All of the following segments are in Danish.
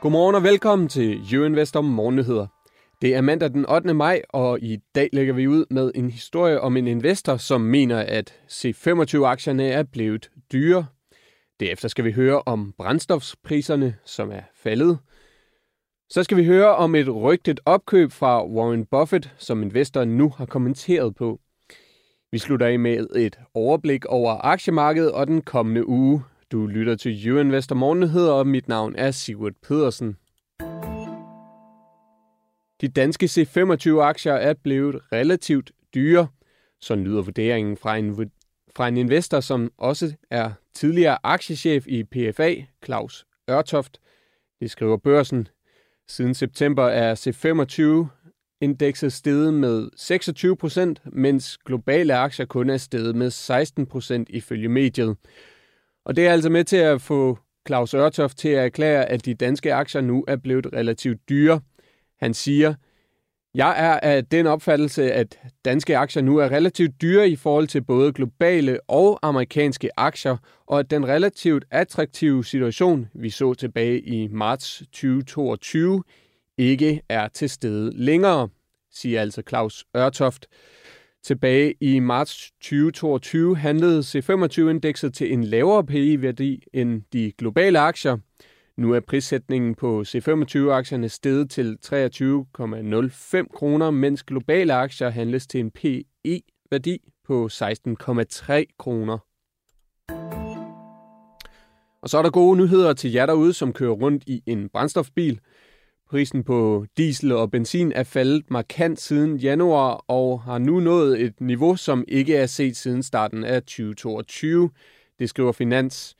Godmorgen og velkommen til U-Investor Morgennyheder. Det er mandag den 8. maj, og i dag lægger vi ud med en historie om en investor, som mener, at C25-aktierne er blevet dyre. Derefter skal vi høre om brændstofspriserne, som er faldet. Så skal vi høre om et rygtet opkøb fra Warren Buffett, som investoren nu har kommenteret på. Vi slutter af med et overblik over aktiemarkedet og den kommende uge. Du lytter til U-Investor Morgennyheder, og mit navn er Sigurd Pedersen. De danske C25-aktier er blevet relativt dyre. Så lyder vurderingen fra en, fra en investor, som også er tidligere aktiechef i PFA, Claus Ørtoft. Det skriver børsen. Siden september er C25-indekset steget med 26 procent, mens globale aktier kun er steget med 16 procent ifølge mediet. Og det er altså med til at få Claus Ørtoft til at erklære, at de danske aktier nu er blevet relativt dyre. Han siger, jeg er af den opfattelse, at danske aktier nu er relativt dyre i forhold til både globale og amerikanske aktier, og at den relativt attraktive situation, vi så tilbage i marts 2022, ikke er til stede længere, siger altså Claus Ørtoft. Tilbage i marts 2022 handlede C25-indekset til en lavere PI-værdi end de globale aktier. Nu er prissætningen på C25-aktierne steget til 23,05 kroner, mens globale aktier handles til en PE-værdi på 16,3 kroner. Og så er der gode nyheder til jer derude, som kører rundt i en brændstofbil. Prisen på diesel og benzin er faldet markant siden januar og har nu nået et niveau, som ikke er set siden starten af 2022. Det skriver Finans.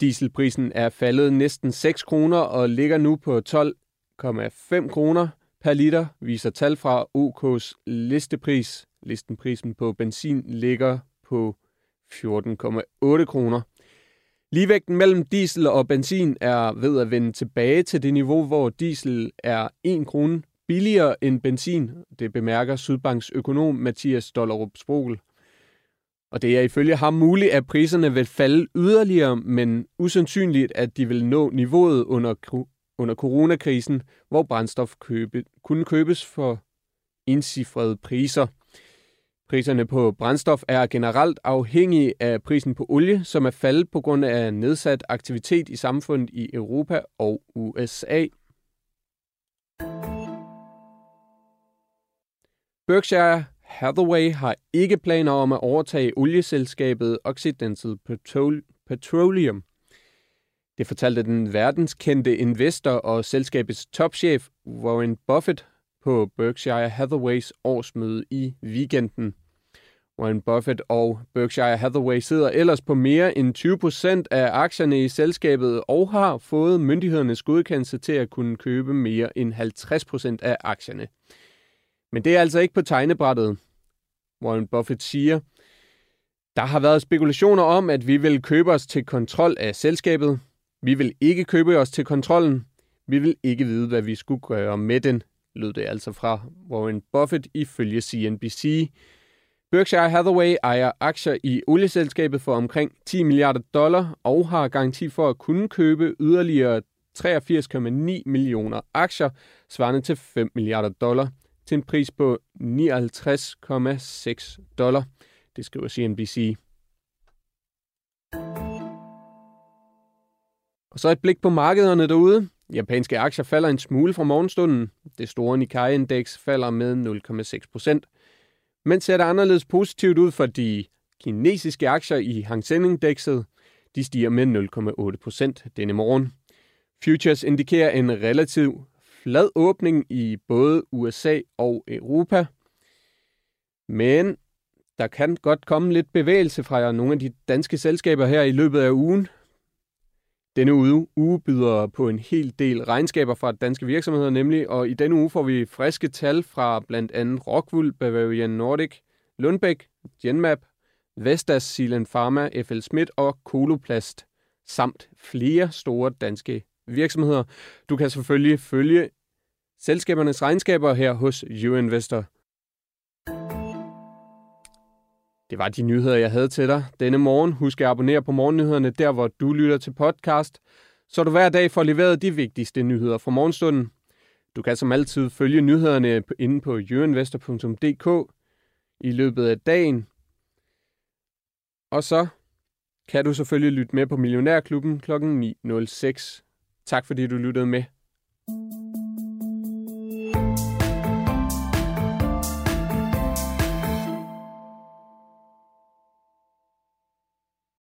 Dieselprisen er faldet næsten 6 kroner og ligger nu på 12,5 kroner per liter, viser tal fra OK's listepris. Listenprisen på benzin ligger på 14,8 kroner. Ligevægten mellem diesel og benzin er ved at vende tilbage til det niveau, hvor diesel er 1 krone billigere end benzin. Det bemærker Sydbanks økonom Mathias Dollerup Sprogel. Og det er ifølge ham muligt, at priserne vil falde yderligere, men usandsynligt, at de vil nå niveauet under, under coronakrisen, hvor brændstof købe, kunne købes for indcifrede priser. Priserne på brændstof er generelt afhængige af prisen på olie, som er faldet på grund af nedsat aktivitet i samfundet i Europa og USA. Berkshire Hathaway har ikke planer om at overtage olieselskabet Occidental Petroleum. Det fortalte den verdenskendte investor og selskabets topchef Warren Buffett på Berkshire Hathaways årsmøde i weekenden. Warren Buffett og Berkshire Hathaway sidder ellers på mere end 20 procent af aktierne i selskabet og har fået myndighedernes godkendelse til at kunne købe mere end 50 procent af aktierne. Men det er altså ikke på tegnebrættet. Warren Buffett siger, der har været spekulationer om, at vi vil købe os til kontrol af selskabet. Vi vil ikke købe os til kontrollen. Vi vil ikke vide, hvad vi skulle gøre med den, lød det altså fra Warren Buffett ifølge CNBC. Berkshire Hathaway ejer aktier i olieselskabet for omkring 10 milliarder dollar og har garanti for at kunne købe yderligere 83,9 millioner aktier, svarende til 5 milliarder dollar, til en pris på 59,6 dollar. Det skriver CNBC. Og så et blik på markederne derude. Japanske aktier falder en smule fra morgenstunden. Det store Nikkei-indeks falder med 0,6 procent. Men ser det anderledes positivt ud for de kinesiske aktier i Hang Seng-indekset. De stiger med 0,8 procent denne morgen. Futures indikerer en relativ flad åbning i både USA og Europa. Men der kan godt komme lidt bevægelse fra nogle af de danske selskaber her i løbet af ugen. Denne uge, uge byder på en hel del regnskaber fra danske virksomheder nemlig, og i denne uge får vi friske tal fra blandt andet Rockwool, Bavarian Nordic, Lundbæk, Genmap, Vestas, Silent Pharma, FL Schmidt og Koloplast, samt flere store danske virksomheder. Du kan selvfølgelig følge selskabernes regnskaber her hos YouInvestor. Det var de nyheder, jeg havde til dig denne morgen. Husk at abonnere på morgennyhederne der, hvor du lytter til podcast, så du hver dag får leveret de vigtigste nyheder fra morgenstunden. Du kan som altid følge nyhederne inde på jørinvestor.dk i løbet af dagen. Og så kan du selvfølgelig lytte med på Millionærklubben kl. 9.06. Tak fordi du lyttede med.